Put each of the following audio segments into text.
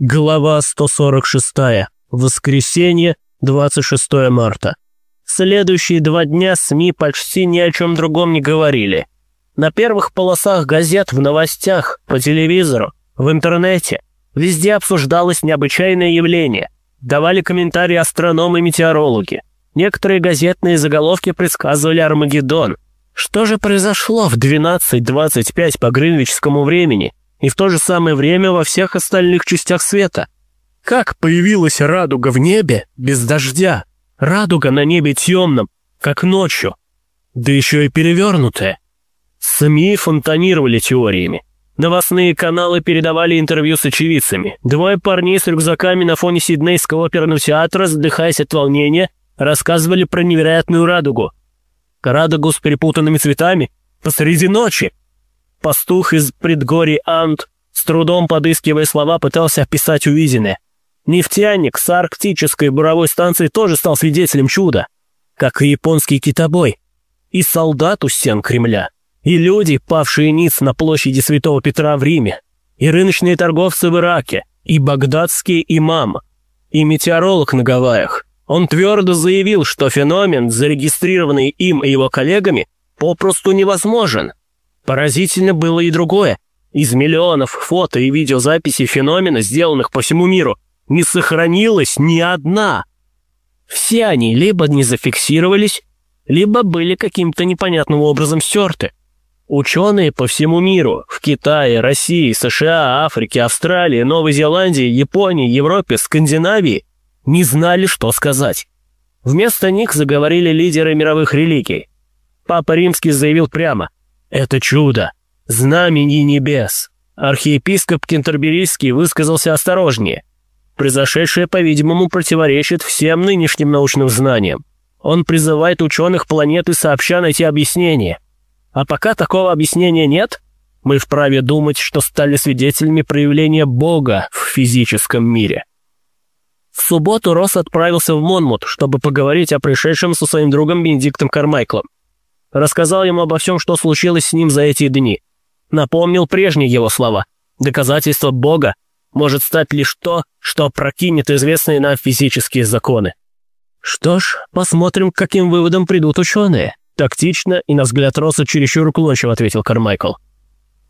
Глава 146. Воскресенье, 26 марта. Следующие два дня СМИ почти ни о чем другом не говорили. На первых полосах газет, в новостях, по телевизору, в интернете везде обсуждалось необычайное явление. Давали комментарии астрономы и метеорологи. Некоторые газетные заголовки предсказывали Армагеддон. Что же произошло в 12.25 по гринвичскому времени – и в то же самое время во всех остальных частях света. Как появилась радуга в небе без дождя? Радуга на небе темном, как ночью, да еще и перевернутая. СМИ фонтанировали теориями. Новостные каналы передавали интервью с очевидцами. Двое парней с рюкзаками на фоне Сиднейского оперного театра, задыхаясь от волнения, рассказывали про невероятную радугу. Радугу с перепутанными цветами посреди ночи. Пастух из предгорий Ант, с трудом подыскивая слова, пытался описать увиденное. Нефтяник с арктической буровой станции тоже стал свидетелем чуда, как и японский китобой, и солдат у стен Кремля, и люди, павшие ниц на площади Святого Петра в Риме, и рыночные торговцы в Ираке, и багдадский имам, и метеоролог на Гавайях. Он твердо заявил, что феномен, зарегистрированный им и его коллегами, попросту невозможен. Поразительно было и другое. Из миллионов фото и видеозаписей феномена, сделанных по всему миру, не сохранилась ни одна. Все они либо не зафиксировались, либо были каким-то непонятным образом стерты. Ученые по всему миру, в Китае, России, США, Африке, Австралии, Новой Зеландии, Японии, Европе, Скандинавии, не знали, что сказать. Вместо них заговорили лидеры мировых религий. Папа Римский заявил прямо – это чудо! Знамени небес! Архиепископ Кентерберийский высказался осторожнее. Произошедшее, по-видимому, противоречит всем нынешним научным знаниям. Он призывает ученых планеты сообща найти объяснение. А пока такого объяснения нет, мы вправе думать, что стали свидетелями проявления Бога в физическом мире. В субботу Росс отправился в Монмут, чтобы поговорить о пришедшем со своим другом Бенедиктом Кармайклом. Рассказал ему обо всем, что случилось с ним за эти дни. Напомнил прежние его слова. Доказательство Бога может стать лишь то, что прокинет известные нам физические законы. Что ж, посмотрим, к каким выводам придут ученые. Тактично и на взгляд Росса чересчур уклончиво ответил Кармайкл.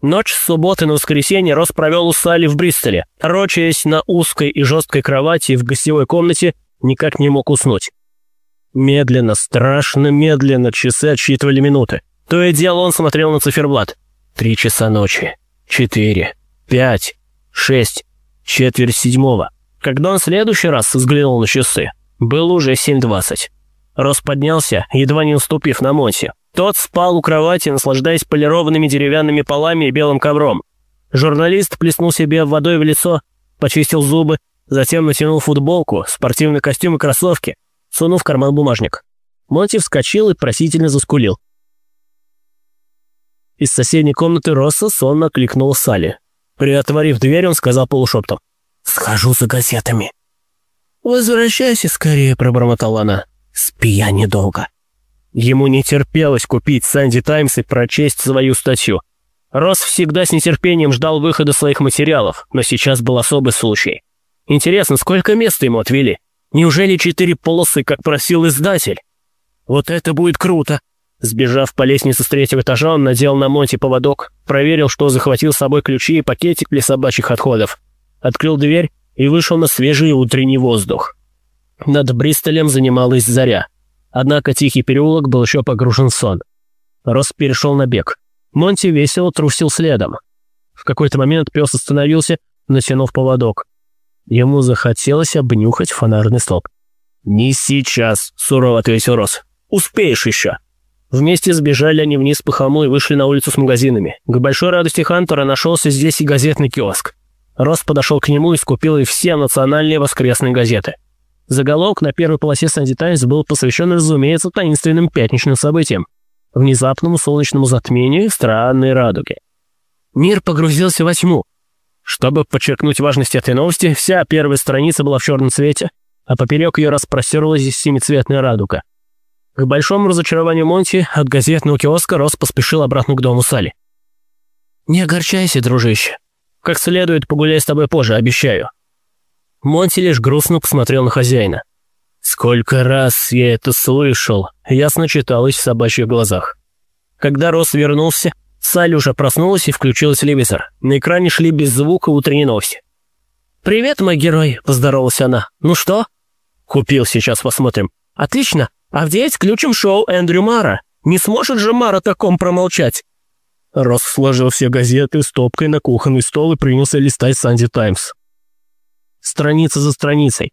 Ночь с субботы на воскресенье Росс провел у Салли в Бристоле. Рочаясь на узкой и жесткой кровати в гостевой комнате, никак не мог уснуть. Медленно, страшно медленно часы отсчитывали минуты. То и дело он смотрел на циферблат. Три часа ночи. Четыре. Пять. Шесть. Четверть седьмого. Когда он в следующий раз взглянул на часы, было уже семь двадцать. Рос поднялся, едва не уступив на Монте. Тот спал у кровати, наслаждаясь полированными деревянными полами и белым ковром. Журналист плеснул себе водой в лицо, почистил зубы, затем натянул футболку, спортивный костюм и кроссовки – сунув в карман бумажник. Монти вскочил и просительно заскулил. Из соседней комнаты Росса сонно кликнул Салли. Приотворив дверь, он сказал полушептом. «Схожу за газетами». «Возвращайся скорее», — пробормотала она. «Спи я недолго». Ему не терпелось купить «Санди Таймс» и прочесть свою статью. Росс всегда с нетерпением ждал выхода своих материалов, но сейчас был особый случай. Интересно, сколько места ему отвели? Неужели четыре полосы, как просил издатель? Вот это будет круто!» Сбежав по лестнице с третьего этажа, он надел на Монти поводок, проверил, что захватил с собой ключи и пакетик для собачьих отходов, открыл дверь и вышел на свежий утренний воздух. Над Бристолем занималась заря. Однако тихий переулок был еще погружен в сон. Рос перешел на бег. Монти весело трусил следом. В какой-то момент пес остановился, натянув поводок. Ему захотелось обнюхать фонарный столб. «Не сейчас», — сурово ответил Рос. «Успеешь еще». Вместе сбежали они вниз по холму и вышли на улицу с магазинами. К большой радости Хантера нашелся здесь и газетный киоск. Рос подошел к нему и скупил и все национальные воскресные газеты. Заголовок на первой полосе Санди Таймс был посвящен, разумеется, таинственным пятничным событиям. Внезапному солнечному затмению и странной радуге. Мир погрузился во тьму. Чтобы подчеркнуть важность этой новости, вся первая страница была в черном цвете, а поперек ее распростерлась семицветная радуга. К большому разочарованию Монти от газетного киоска Рос поспешил обратно к дому Сали. «Не огорчайся, дружище. Как следует погуляй с тобой позже, обещаю. Монти лишь грустно посмотрел на хозяина. Сколько раз я это слышал, ясно читалось в собачьих глазах. Когда Росс вернулся, Уже проснулась и включила телевизор. На экране шли без звука утренние новости. «Привет, мой герой», — поздоровалась она. «Ну что?» «Купил, сейчас посмотрим». «Отлично. А в девять включим шоу Эндрю Мара. Не сможет же Мара таком промолчать?» Росс сложил все газеты стопкой на кухонный стол и принялся листать «Санди Таймс». Страница за страницей.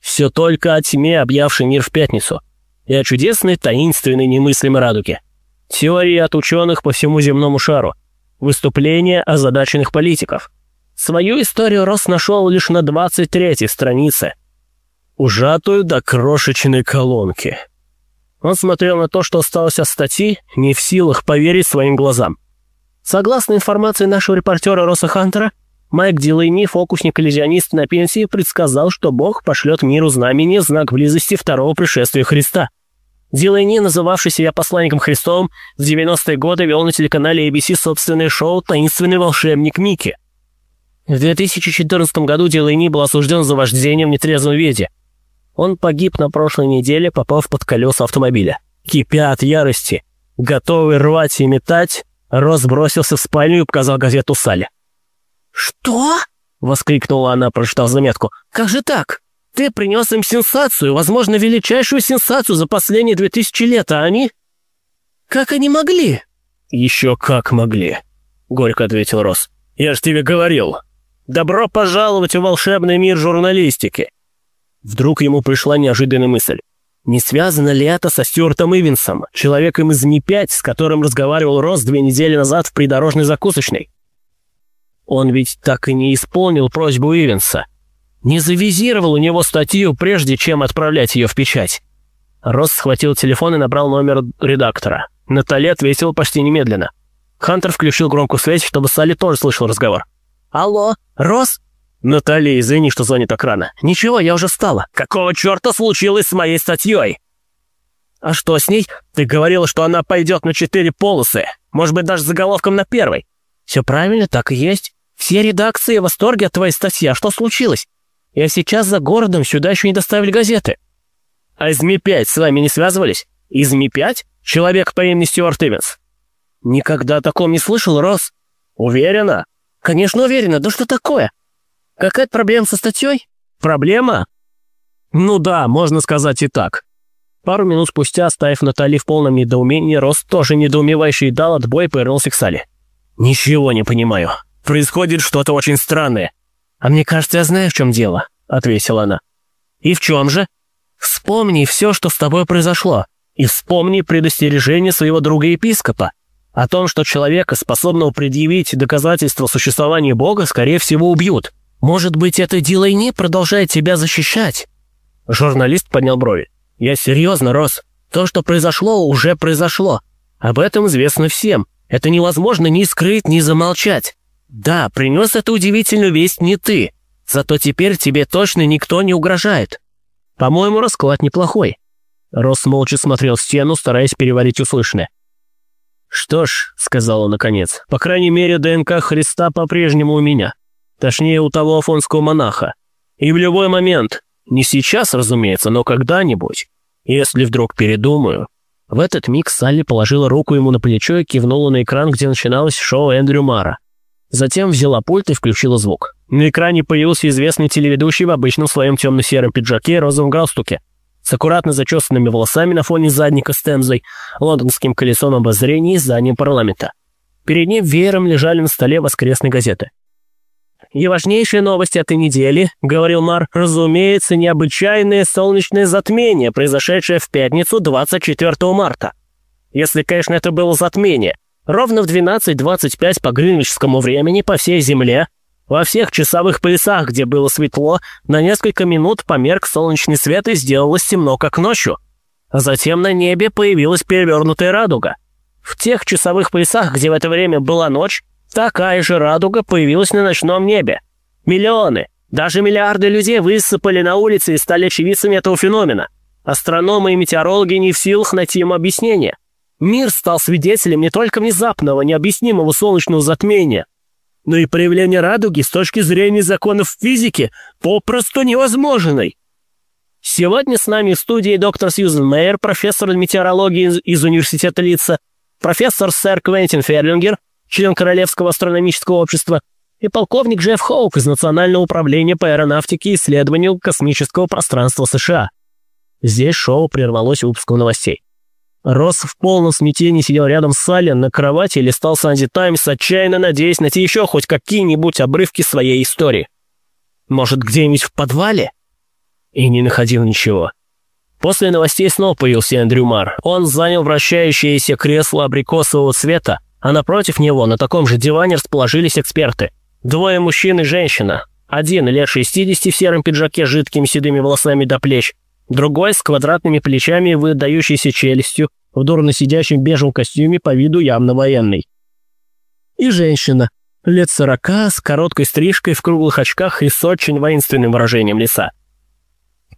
Все только о тьме, объявшей мир в пятницу. И о чудесной, таинственной, немыслимой радуге. Теории от ученых по всему земному шару. Выступления озадаченных политиков. Свою историю Росс нашел лишь на 23-й странице. Ужатую до крошечной колонки. Он смотрел на то, что осталось от статьи, не в силах поверить своим глазам. Согласно информации нашего репортера Росса Хантера, Майк Дилейни, фокусник-иллюзионист на пенсии, предсказал, что Бог пошлет миру знамение знак близости второго пришествия Христа. Дилейни, называвший себя посланником Христовым, в 90-е годы вел на телеканале ABC собственное шоу «Таинственный волшебник Микки». В 2014 году Дилейни был осужден за вождение в нетрезвом виде. Он погиб на прошлой неделе, попав под колеса автомобиля. Кипя от ярости, готовый рвать и метать, Рос бросился в спальню и показал газету Салли. «Что?» — воскликнула она, прочитав заметку. «Как же так? Ты принес им сенсацию, возможно, величайшую сенсацию за последние две тысячи лет, а они...» «Как они могли?» «Еще как могли», — горько ответил Рос. «Я же тебе говорил. Добро пожаловать в волшебный мир журналистики». Вдруг ему пришла неожиданная мысль. Не связано ли это со Стюартом Ивенсом, человеком из Ми-5, с которым разговаривал Рос две недели назад в придорожной закусочной? Он ведь так и не исполнил просьбу Ивенса. Не завизировал у него статью, прежде чем отправлять ее в печать. Росс схватил телефон и набрал номер редактора. Натали ответил почти немедленно. Хантер включил громкую связь, чтобы Салли тоже слышал разговор. «Алло, Росс?» «Натали, извини, что звоню так рано». «Ничего, я уже встала». «Какого черта случилось с моей статьей?» «А что с ней?» «Ты говорила, что она пойдет на четыре полосы. Может быть, даже заголовком на первой». «Все правильно, так и есть. Все редакции в восторге от твоей статьи. А что случилось? Я сейчас за городом, сюда еще не доставили газеты». «А из Ми-5 с вами не связывались? Из Ми-5? Человек по имени Стюарт Ивенс?» «Никогда о таком не слышал, Рос». «Уверена?» «Конечно уверена. Да что такое? Какая-то проблема со статьей?» «Проблема?» «Ну да, можно сказать и так». Пару минут спустя, оставив Натали в полном недоумении, Рос, тоже недоумевающий, дал отбой и повернулся к Сале. «Ничего не понимаю. Происходит что-то очень странное». «А мне кажется, я знаю, в чем дело», — ответила она. «И в чем же?» «Вспомни все, что с тобой произошло, и вспомни предостережение своего друга-епископа о том, что человека, способного предъявить доказательства существования Бога, скорее всего, убьют. Может быть, это Дилайни продолжает тебя защищать?» Журналист поднял брови. «Я серьезно, Рос. То, что произошло, уже произошло. Об этом известно всем. Это невозможно ни скрыть, ни замолчать. Да, принес эту удивительную весть не ты. Зато теперь тебе точно никто не угрожает. По-моему, расклад неплохой». Рос молча смотрел в стену, стараясь переварить услышанное. «Что ж», — сказал он наконец, — «по крайней мере, ДНК Христа по-прежнему у меня. Точнее, у того афонского монаха. И в любой момент, не сейчас, разумеется, но когда-нибудь, если вдруг передумаю». В этот миг Салли положила руку ему на плечо и кивнула на экран, где начиналось шоу Эндрю Мара. Затем взяла пульт и включила звук. На экране появился известный телеведущий в обычном своем темно-сером пиджаке и розовом галстуке, с аккуратно зачесанными волосами на фоне задника с темзой, лондонским колесом обозрения и зданием парламента. Перед ним веером лежали на столе воскресные газеты. «И важнейшая новость этой недели», — говорил Мар, — «разумеется, необычайное солнечное затмение, произошедшее в пятницу 24 марта. Если, конечно, это было затмение. Ровно в 12.25 по гринвичскому времени по всей Земле, во всех часовых поясах, где было светло, на несколько минут померк солнечный свет и сделалось темно, как ночью. Затем на небе появилась перевернутая радуга. В тех часовых поясах, где в это время была ночь, такая же радуга появилась на ночном небе. Миллионы, даже миллиарды людей высыпали на улицы и стали очевидцами этого феномена. Астрономы и метеорологи не в силах найти ему объяснение. Мир стал свидетелем не только внезапного, необъяснимого солнечного затмения, но и проявление радуги с точки зрения законов физики попросту невозможной. Сегодня с нами в студии доктор Сьюзен Мейер, профессор метеорологии из университета Лица, профессор сэр Квентин Ферлингер, член Королевского астрономического общества, и полковник Джефф Хоук из Национального управления по аэронавтике и исследованию космического пространства США. Здесь шоу прервалось выпуском новостей. Росс в полном смятении сидел рядом с Салли на кровати и листал Санди Таймс, отчаянно надеясь найти еще хоть какие-нибудь обрывки своей истории. Может, где-нибудь в подвале? И не находил ничего. После новостей снова появился Эндрю Мар. Он занял вращающееся кресло абрикосового цвета, а напротив него на таком же диване расположились эксперты. Двое мужчин и женщина. Один лет 60 в сером пиджаке с жидкими седыми волосами до плеч, другой с квадратными плечами и выдающейся челюстью, в дурно сидящем бежевом костюме по виду явно военный. И женщина, лет сорока, с короткой стрижкой, в круглых очках и с очень воинственным выражением лица.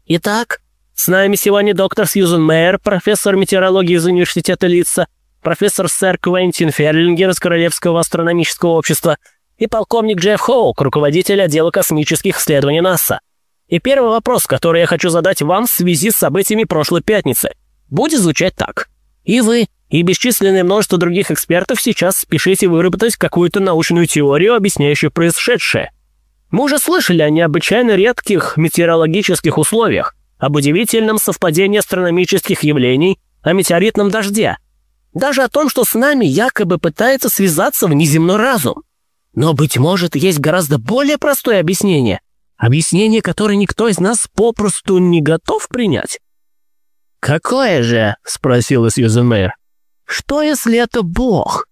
Итак, с нами сегодня доктор Сьюзен Мэйер, профессор метеорологии из университета Литца, профессор сэр Квентин Ферлингер из Королевского астрономического общества и полковник Джефф Хоук, руководитель отдела космических исследований НАСА. И первый вопрос, который я хочу задать вам в связи с событиями прошлой пятницы, будет звучать так. И вы, и бесчисленное множество других экспертов сейчас спешите выработать какую-то научную теорию, объясняющую происшедшее. Мы уже слышали о необычайно редких метеорологических условиях, об удивительном совпадении астрономических явлений, о метеоритном дожде, даже о том, что с нами якобы пытается связаться внеземной разум. Но, быть может, есть гораздо более простое объяснение, Объяснение, которое никто из нас попросту не готов принять. «Какое же?» — спросила Сьюзен Мэйр. «Что, если это Бог?